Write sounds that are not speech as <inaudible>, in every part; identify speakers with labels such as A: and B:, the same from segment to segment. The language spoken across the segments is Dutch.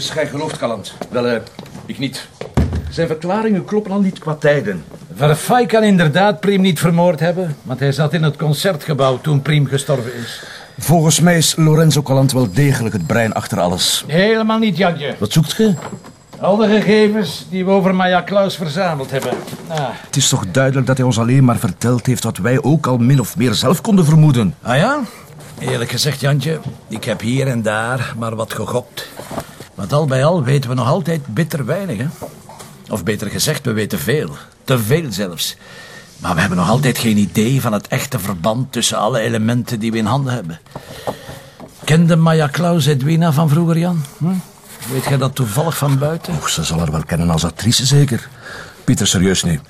A: Dus gij gelooft Calant? Wel, eh, ik niet. Zijn verklaringen kloppen al niet qua tijden.
B: Verfay kan inderdaad Priem niet vermoord hebben, want hij zat in het concertgebouw toen Priem gestorven is.
A: Volgens mij is Lorenzo Calant wel degelijk het brein achter alles.
B: Helemaal niet, Jantje.
A: Wat zoekt ge?
B: Al de gegevens die we over Maya Klaus verzameld hebben. Ah.
A: Het is toch duidelijk dat hij ons alleen maar verteld heeft wat wij ook al min of meer zelf konden vermoeden.
B: ah ja? Eerlijk gezegd, Jantje, ik heb hier en daar maar wat gegokt. Want al bij al weten we nog altijd bitter weinig, hè? Of beter gezegd, we weten veel. Te veel zelfs. Maar we hebben nog altijd geen idee van het echte verband tussen alle elementen die we in handen hebben. Kende Maya Klaus Edwina van vroeger, Jan? Hm? Weet jij dat toevallig van buiten?
A: Och, ze zal haar wel kennen als actrice zeker. Pieter, serieus nu.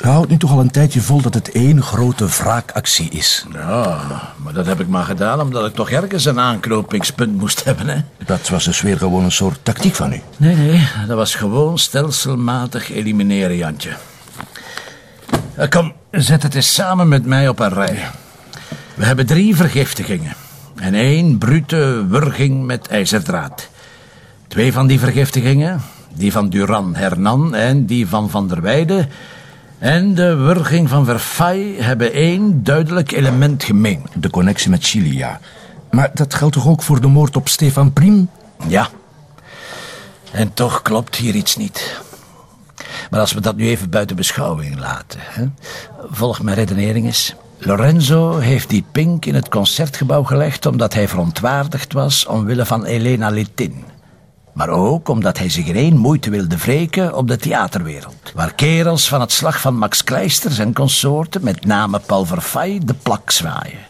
A: Je houdt nu toch al een tijdje vol dat het één grote wraakactie is.
B: Ja, maar dat heb ik maar gedaan omdat ik toch ergens een aanknopingspunt moest hebben, hè?
A: Dat was dus weer gewoon een soort tactiek van u.
B: Nee, nee, dat was gewoon stelselmatig elimineren, Jantje. Eh, Kom, zet het eens samen met mij op een rij. We hebben drie vergiftigingen. En één brute wurging met ijzerdraad. Twee van die vergiftigingen, die van Duran Hernan en die van Van der Weijden... en de wurging van Verfay hebben één duidelijk element gemeen.
A: De connectie met Chili, ja. Maar dat geldt toch ook voor de moord op Stefan Priem?
B: Ja. En toch klopt hier iets niet. Maar als we dat nu even buiten beschouwing laten. Hè? Volg mijn redenering eens. Lorenzo heeft die pink in het concertgebouw gelegd omdat hij verontwaardigd was omwille van Elena Litin. Maar ook omdat hij zich in één moeite wilde wreken op de theaterwereld. Waar kerels van het slag van Max Kleisters en consorten, met name Paul Verfay, de plak zwaaien.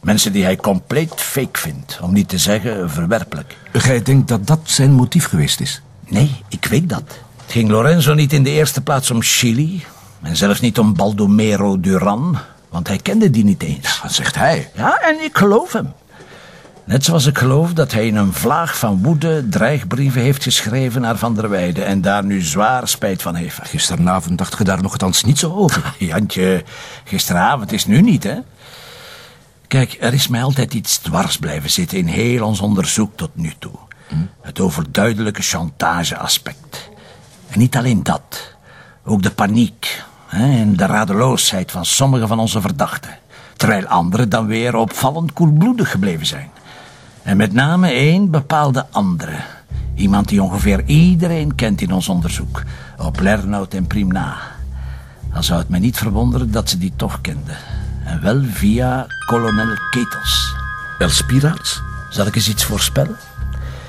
B: Mensen die hij compleet fake vindt, om niet te zeggen verwerpelijk.
A: Gij denkt dat dat zijn motief geweest is?
B: Nee, ik weet dat. Het ging Lorenzo niet in de eerste plaats om Chili. En zelfs niet om Baldomero Duran. Want hij kende die niet eens.
A: Dat zegt hij.
B: Ja, en ik geloof hem. Net zoals ik geloof dat hij in een vlaag van woede dreigbrieven heeft geschreven naar Van der Weijden. En daar nu zwaar spijt van heeft.
A: Gisteravond dacht je daar nogthans niet zo over. <laughs>
B: Jantje, gisteravond is nu niet, hè? Kijk, er is mij altijd iets dwars blijven zitten in heel ons onderzoek tot nu toe. Het overduidelijke chantageaspect. En niet alleen dat. Ook de paniek hè, en de radeloosheid van sommige van onze verdachten. Terwijl anderen dan weer opvallend koelbloedig gebleven zijn. En met name één bepaalde andere. Iemand die ongeveer iedereen kent in ons onderzoek. Op Lernout en Primna. Dan zou het mij niet verwonderen dat ze die toch kenden. En wel via kolonel Ketels.
A: El Spiraats?
B: Zal ik eens iets voorspellen?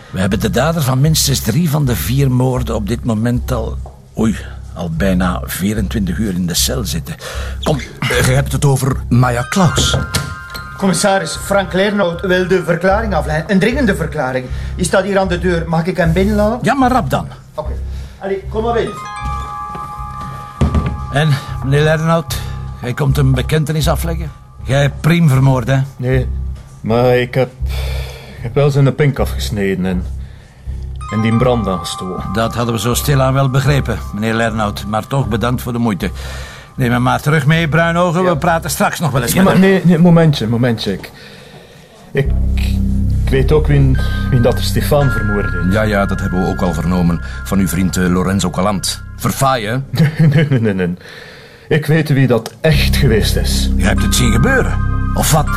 B: We hebben de dader van minstens drie van de vier moorden op dit moment al... Oei, al bijna 24 uur in de cel zitten. Kom,
A: Je hebt het over Maya Klaus.
C: Commissaris Frank Lernout wil de verklaring afleiden. Een dringende verklaring. Je staat hier aan de deur. Mag ik hem binnenlaten?
B: ja maar rap dan.
C: Oké. Allee, kom maar binnen.
B: En, meneer Lernout, jij komt een bekentenis afleggen? Jij hebt Priem vermoord, hè?
D: Nee, maar ik heb, ik heb wel zijn pink afgesneden en, en die brand aangestoken.
B: Dat hadden we zo stilaan wel begrepen, meneer Lernout. Maar toch bedankt voor de moeite. Neem me maar terug mee, Bruinogen. We praten straks nog wel eens
D: Ja,
B: met
D: maar
B: hem.
D: nee, nee, momentje, momentje. Ik, ik, ik weet ook wie, wie dat er Stefan vermoord heeft.
A: Ja, ja, dat hebben we ook al vernomen van uw vriend eh, Lorenzo Calant. Verfaaien? <laughs>
D: nee, nee, nee, nee. Ik weet wie dat echt geweest is.
B: Je hebt het zien gebeuren. Of wat?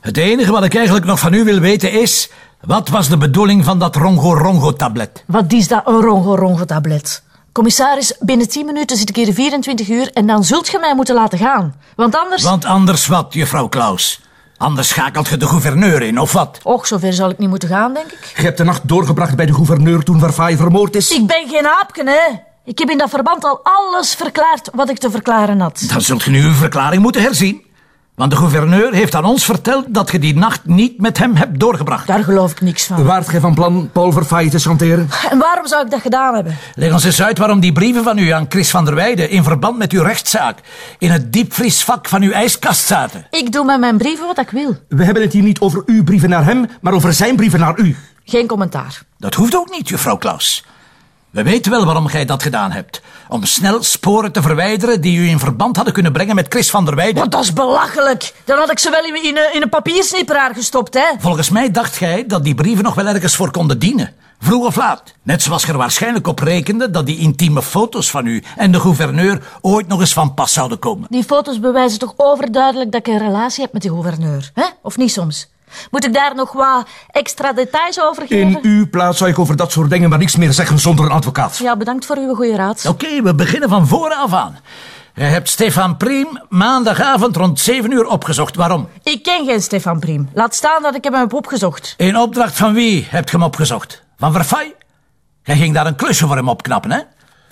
B: Het enige wat ik eigenlijk nog van u wil weten is... Wat was de bedoeling van dat Rongo-Rongo-tablet?
E: Wat is dat, een rongo-rongo-tablet? Commissaris, binnen 10 minuten zit ik hier 24 uur en dan zult je mij moeten laten gaan. Want anders...
B: Want anders wat, juffrouw Klaus? Anders schakelt je de gouverneur in, of wat?
E: Och, zover zal ik niet moeten gaan, denk ik.
A: Je hebt de nacht doorgebracht bij de gouverneur toen Verfaaien vermoord is.
E: Ik ben geen aapken, hè. Ik heb in dat verband al alles verklaard wat ik te verklaren had.
B: Dan zult je nu uw verklaring moeten herzien. Want de gouverneur heeft aan ons verteld dat je die nacht niet met hem hebt doorgebracht.
E: Daar geloof ik niks van.
A: Waart gij van plan Paul Verfaaien te chanteren?
E: En waarom zou ik dat gedaan hebben?
B: Leg ons eens uit waarom die brieven van u aan Chris van der Weijden in verband met uw rechtszaak in het diepvriesvak van uw ijskast zaten.
E: Ik doe met mijn brieven wat ik wil.
A: We hebben het hier niet over uw brieven naar hem, maar over zijn brieven naar u.
E: Geen commentaar.
B: Dat hoeft ook niet, juffrouw Klaus. We weten wel waarom jij dat gedaan hebt. Om snel sporen te verwijderen die u in verband hadden kunnen brengen met Chris van der Weijden.
E: Maar dat is belachelijk. Dan had ik ze wel in, in, een, in een papiersnipperaar gestopt, hè.
B: Volgens mij dacht jij dat die brieven nog wel ergens voor konden dienen. Vroeg of laat. Net zoals je er waarschijnlijk op rekende dat die intieme foto's van u en de gouverneur ooit nog eens van pas zouden komen.
E: Die foto's bewijzen toch overduidelijk dat ik een relatie heb met de gouverneur, hè? Of niet soms? Moet ik daar nog wat extra details over geven?
A: In uw plaats zou ik over dat soort dingen maar niks meer zeggen zonder een advocaat.
E: Ja, bedankt voor uw goede raad.
B: Oké, we beginnen van vooraf aan. Je hebt Stefan Priem maandagavond rond 7 uur opgezocht. Waarom?
E: Ik ken geen Stefan Priem. Laat staan dat ik hem heb opgezocht.
B: In opdracht van wie hebt je hem opgezocht? Van Verfay? Jij ging daar een klusje voor hem opknappen, hè?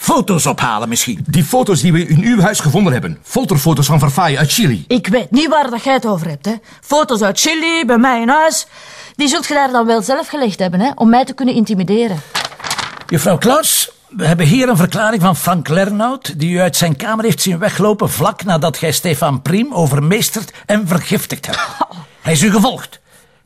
B: Foto's ophalen misschien.
A: Die foto's die we in uw huis gevonden hebben. Folterfoto's van Verfaai uit Chili.
E: Ik weet niet waar dat jij het over hebt, hè. Foto's uit Chili, bij mij in huis. Die zult je daar dan wel zelf gelegd hebben, hè, om mij te kunnen intimideren.
B: Juffrouw Klaus, we hebben hier een verklaring van Frank Lernout... die u uit zijn kamer heeft zien weglopen... vlak nadat gij Stefan Priem overmeesterd en vergiftigd hebt. <laughs> Hij is u gevolgd.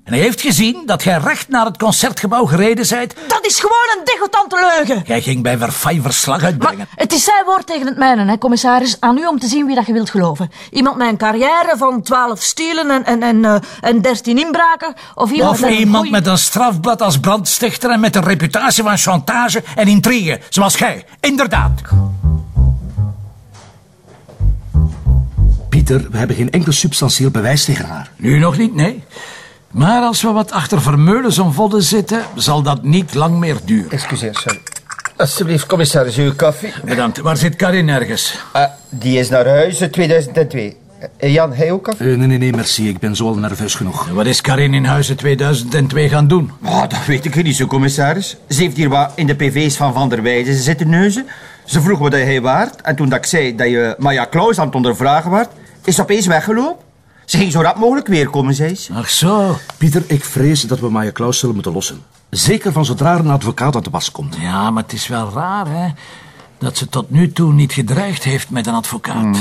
B: En hij heeft gezien dat gij recht naar het concertgebouw gereden zijt.
E: Dat is gewoon een degotante leugen.
B: Jij ging bij Verfay verslag uitbrengen.
E: Maar het is zijn woord tegen het mijne, hè, commissaris. Aan u om te zien wie dat je wilt geloven. Iemand met een carrière van 12 stielen en, en, en, eh, en 13 inbraken. Of iemand,
B: Of
E: met, een
B: iemand
E: goeie-
B: met een strafblad als brandstichter en met een reputatie van chantage en intrigue, zoals gij. Inderdaad.
A: Pieter, we hebben geen enkel substantieel bewijs tegen haar.
B: Nu nog niet, nee. Maar als we wat achter Vermeulens om vodden zitten, zal dat niet lang meer duren.
C: Excuseer, sorry. Alsjeblieft, commissaris, uw koffie.
B: Bedankt. Waar zit Karin ergens?
C: Ah, die is naar huis in 2002. Eh, Jan, hij ook koffie?
A: Eh, nee, nee, nee, merci. Ik ben zo al nerveus genoeg.
B: Wat is Karin in huizen 2002 gaan doen?
C: Oh, dat weet ik niet zo, commissaris. Ze heeft hier wat in de pv's van Van der Weijden zitten neuzen. Ze vroeg wat hij waard. En toen dat ik zei dat je Maya Klaus aan het ondervragen werd, is ze opeens weggelopen. Ze ging zo rap mogelijk weer komen, zei ze.
B: Ach zo.
A: Pieter, ik vrees dat we Maya Klaus zullen moeten lossen. Zeker van zodra een advocaat uit de was komt.
B: Ja, maar het is wel raar, hè? Dat ze tot nu toe niet gedreigd heeft met een advocaat.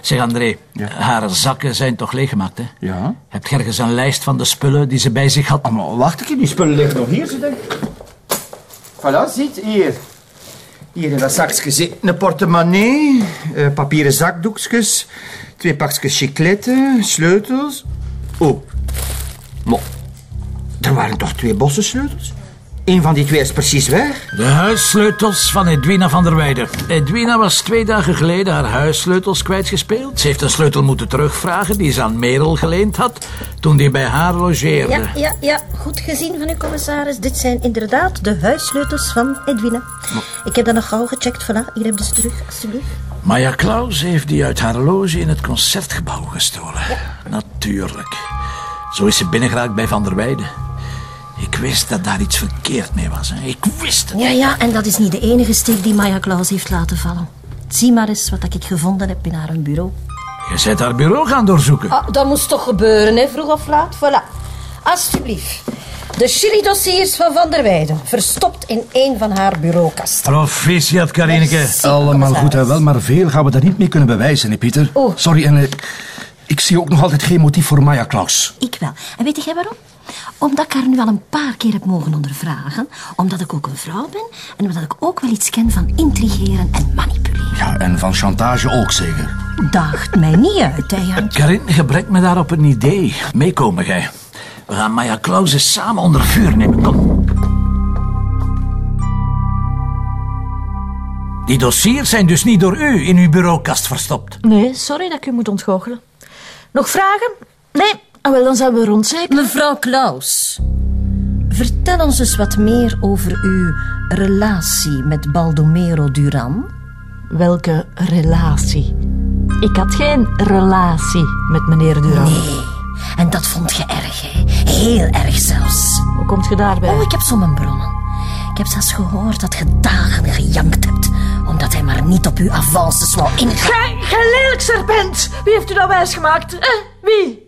B: Zeg, André, haar zakken zijn toch leeggemaakt, hè?
C: Ja.
B: Hebt je ergens een lijst van de spullen die ze bij zich had?
C: Ah, maar wacht ik, die spullen liggen nog hier, ze denk ik. Voilà, ziet, hier. Hier in dat zakje zit een portemonnee, eh, papieren zakdoekjes, twee pakjes chicletten, sleutels. Oh, maar er waren toch twee bossen sleutels? Eén van die twee is precies weg.
B: De huissleutels van Edwina van der Weijden. Edwina was twee dagen geleden haar huissleutels kwijtgespeeld. Ze heeft een sleutel moeten terugvragen die ze aan Merel geleend had toen die bij haar logeerde.
F: Ja, ja, ja, goed gezien van u, commissaris. Dit zijn inderdaad de huissleutels van Edwina. Ik heb dat nog gauw gecheckt. Voilà, hier heb je ze terug, alstublieft.
B: Maya Klaus heeft die uit haar loge in het concertgebouw gestolen. Natuurlijk. Zo is ze binnengeraakt bij Van der Weijden. Ik wist dat daar iets verkeerd mee was. Hè. Ik wist het.
F: Ja, ja, en dat is niet de enige steek die Maya Klaus heeft laten vallen. Zie maar eens wat ik gevonden heb in haar bureau.
B: Je bent haar bureau gaan doorzoeken.
F: Ah, dat moest toch gebeuren, hè, vroeg of laat. Voilà. Alsjeblieft. De Chili-dossiers van Van der Weijden. Verstopt in een van haar bureaukasten.
B: Proficiat, Karineke.
A: Allemaal goed en wel, maar veel gaan we daar niet mee kunnen bewijzen, hè, Pieter?
F: Oh.
A: Sorry, en ik zie ook nog altijd geen motief voor Maya Klaus.
F: Ik wel. En weet jij waarom? Omdat ik haar nu al een paar keer heb mogen ondervragen. Omdat ik ook een vrouw ben. En omdat ik ook wel iets ken van intrigeren en manipuleren.
A: Ja, en van chantage ook zeker.
F: Daagt mij niet uit, hè, Jan.
B: Karin, gebruik me daarop een idee. Meekomen, gij. We gaan Maya Klaus eens samen onder vuur nemen. Kom. Die dossiers zijn dus niet door u in uw bureaukast verstopt.
E: Nee, sorry dat ik u moet ontgoochelen. Nog vragen? Nee? Ah, wel, dan zijn we rond, zeker?
F: Mevrouw Klaus, vertel ons eens wat meer over uw relatie met Baldomero Duran.
E: Welke relatie? Ik had geen relatie met meneer Duran.
F: Nee, en dat vond je erg, hè? Heel erg zelfs.
E: Hoe komt je daarbij?
F: Oh, ik heb zo mijn bronnen. Ik heb zelfs gehoord dat je dagen gejankt hebt, omdat hij maar niet op uw avances wou ingaan.
E: Gij, serpent! Wie heeft u dat wijsgemaakt? Eh, wie?